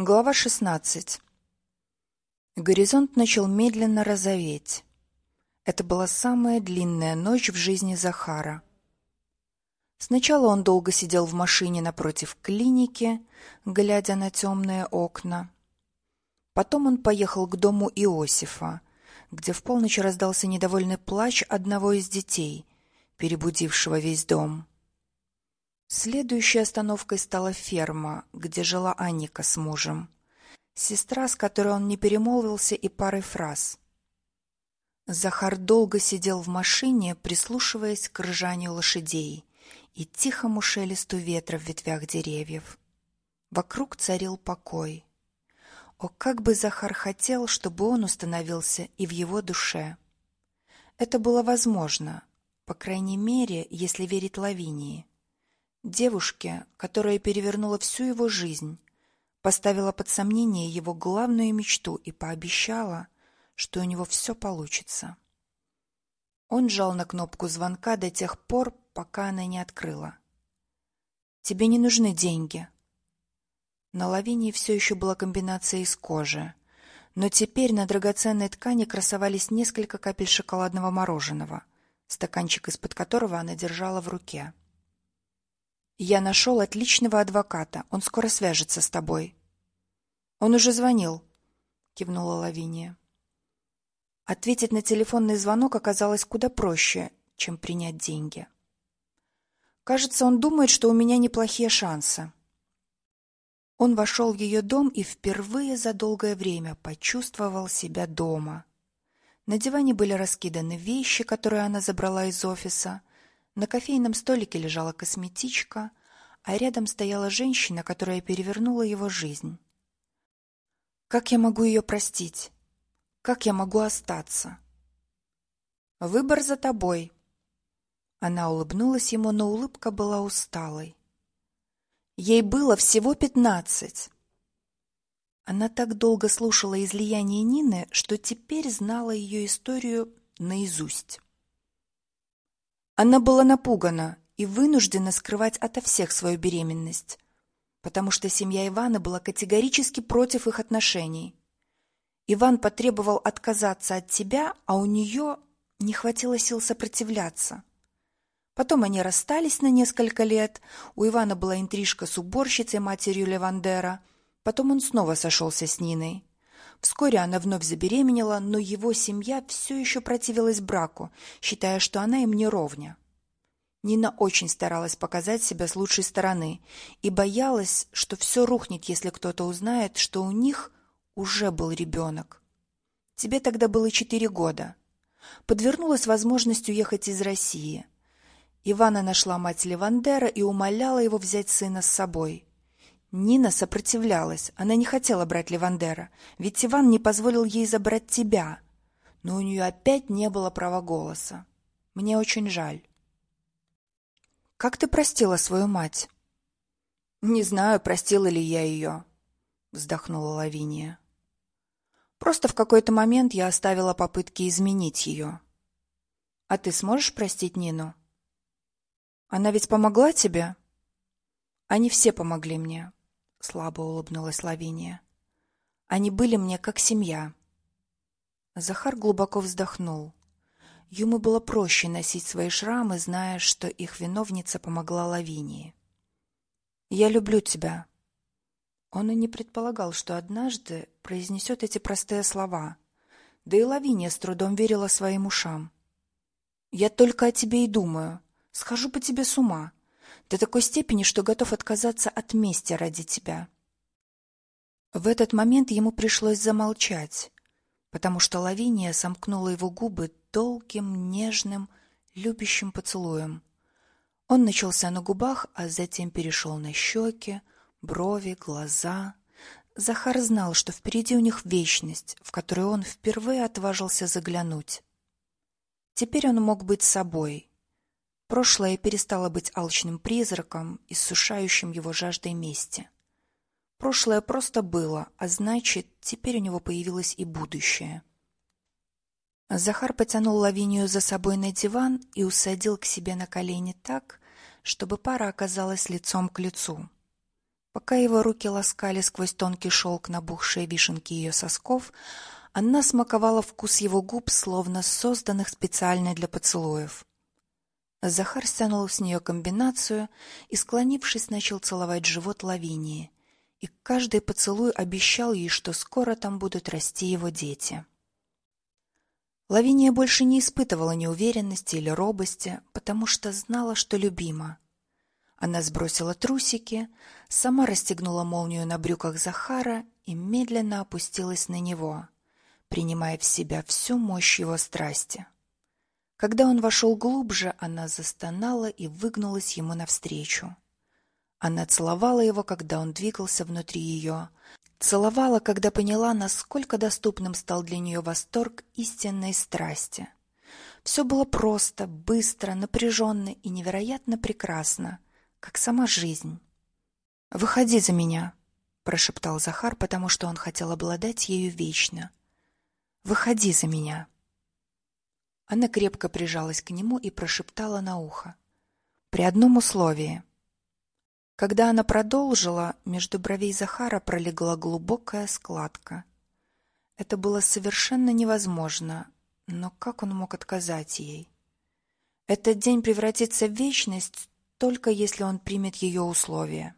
Глава 16. Горизонт начал медленно розоветь. Это была самая длинная ночь в жизни Захара. Сначала он долго сидел в машине напротив клиники, глядя на темные окна. Потом он поехал к дому Иосифа, где в полночь раздался недовольный плач одного из детей, перебудившего весь дом. Следующей остановкой стала ферма, где жила Анника с мужем, сестра, с которой он не перемолвился и парой фраз. Захар долго сидел в машине, прислушиваясь к ржанию лошадей и тихому шелесту ветра в ветвях деревьев. Вокруг царил покой. О, как бы Захар хотел, чтобы он установился и в его душе. Это было возможно, по крайней мере, если верить Лавинии. Девушке, которая перевернула всю его жизнь, поставила под сомнение его главную мечту и пообещала, что у него все получится. Он жал на кнопку звонка до тех пор, пока она не открыла. «Тебе не нужны деньги». На лавине все еще была комбинация из кожи, но теперь на драгоценной ткани красовались несколько капель шоколадного мороженого, стаканчик из-под которого она держала в руке. Я нашел отличного адвоката. Он скоро свяжется с тобой. Он уже звонил, кивнула Лавиния. Ответить на телефонный звонок оказалось куда проще, чем принять деньги. Кажется, он думает, что у меня неплохие шансы. Он вошел в ее дом и впервые за долгое время почувствовал себя дома. На диване были раскиданы вещи, которые она забрала из офиса, на кофейном столике лежала косметичка, а рядом стояла женщина, которая перевернула его жизнь. Как я могу ее простить? Как я могу остаться? Выбор за тобой. Она улыбнулась ему, но улыбка была усталой. Ей было всего пятнадцать. Она так долго слушала излияние Нины, что теперь знала ее историю наизусть. Она была напугана и вынуждена скрывать ото всех свою беременность, потому что семья Ивана была категорически против их отношений. Иван потребовал отказаться от тебя, а у нее не хватило сил сопротивляться. Потом они расстались на несколько лет. У Ивана была интрижка с уборщицей, матерью Левандера. Потом он снова сошелся с Ниной. Вскоре она вновь забеременела, но его семья все еще противилась браку, считая, что она им не ровня. Нина очень старалась показать себя с лучшей стороны и боялась, что все рухнет, если кто-то узнает, что у них уже был ребенок. Тебе тогда было четыре года. Подвернулась возможность уехать из России. Ивана нашла мать Левандера и умоляла его взять сына с собой. Нина сопротивлялась. Она не хотела брать Левандера, ведь Иван не позволил ей забрать тебя. Но у нее опять не было права голоса. Мне очень жаль. Как ты простила свою мать? Не знаю, простила ли я ее, вздохнула Лавиния. Просто в какой-то момент я оставила попытки изменить ее. А ты сможешь простить Нину? Она ведь помогла тебе? Они все помогли мне, слабо улыбнулась Лавиния. Они были мне как семья. Захар глубоко вздохнул. Ему было проще носить свои шрамы, зная, что их виновница помогла Лавинии. Я люблю тебя. Он и не предполагал, что однажды произнесет эти простые слова. Да и Лавиния с трудом верила своим ушам. Я только о тебе и думаю. Схожу по тебе с ума до такой степени, что готов отказаться от мести ради тебя. В этот момент ему пришлось замолчать, потому что Лавиния сомкнула его губы долгим, нежным, любящим поцелуем. Он начался на губах, а затем перешел на щеки, брови, глаза. Захар знал, что впереди у них вечность, в которую он впервые отважился заглянуть. Теперь он мог быть собой, Прошлое перестало быть алчным призраком, иссушающим его жаждой мести. Прошлое просто было, а значит, теперь у него появилось и будущее. Захар потянул Лавинию за собой на диван и усадил к себе на колени так, чтобы пара оказалась лицом к лицу. Пока его руки ласкали сквозь тонкий шелк набухшие вишенки ее сосков, она смаковала вкус его губ, словно созданных специально для поцелуев. Захар стянул с нее комбинацию и, склонившись, начал целовать живот Лавинии, и каждый поцелуй обещал ей, что скоро там будут расти его дети. Лавиния больше не испытывала неуверенности или робости, потому что знала, что любима. Она сбросила трусики, сама расстегнула молнию на брюках Захара и медленно опустилась на него, принимая в себя всю мощь его страсти. Когда он вошел глубже, она застонала и выгнулась ему навстречу. Она целовала его, когда он двигался внутри ее, целовала, когда поняла, насколько доступным стал для нее восторг истинной страсти. Все было просто, быстро, напряженно и невероятно прекрасно, как сама жизнь. «Выходи за меня», — прошептал Захар, потому что он хотел обладать ею вечно. «Выходи за меня». Она крепко прижалась к нему и прошептала на ухо. «При одном условии». Когда она продолжила, между бровей Захара пролегла глубокая складка. Это было совершенно невозможно, но как он мог отказать ей? Этот день превратится в вечность только если он примет ее условия.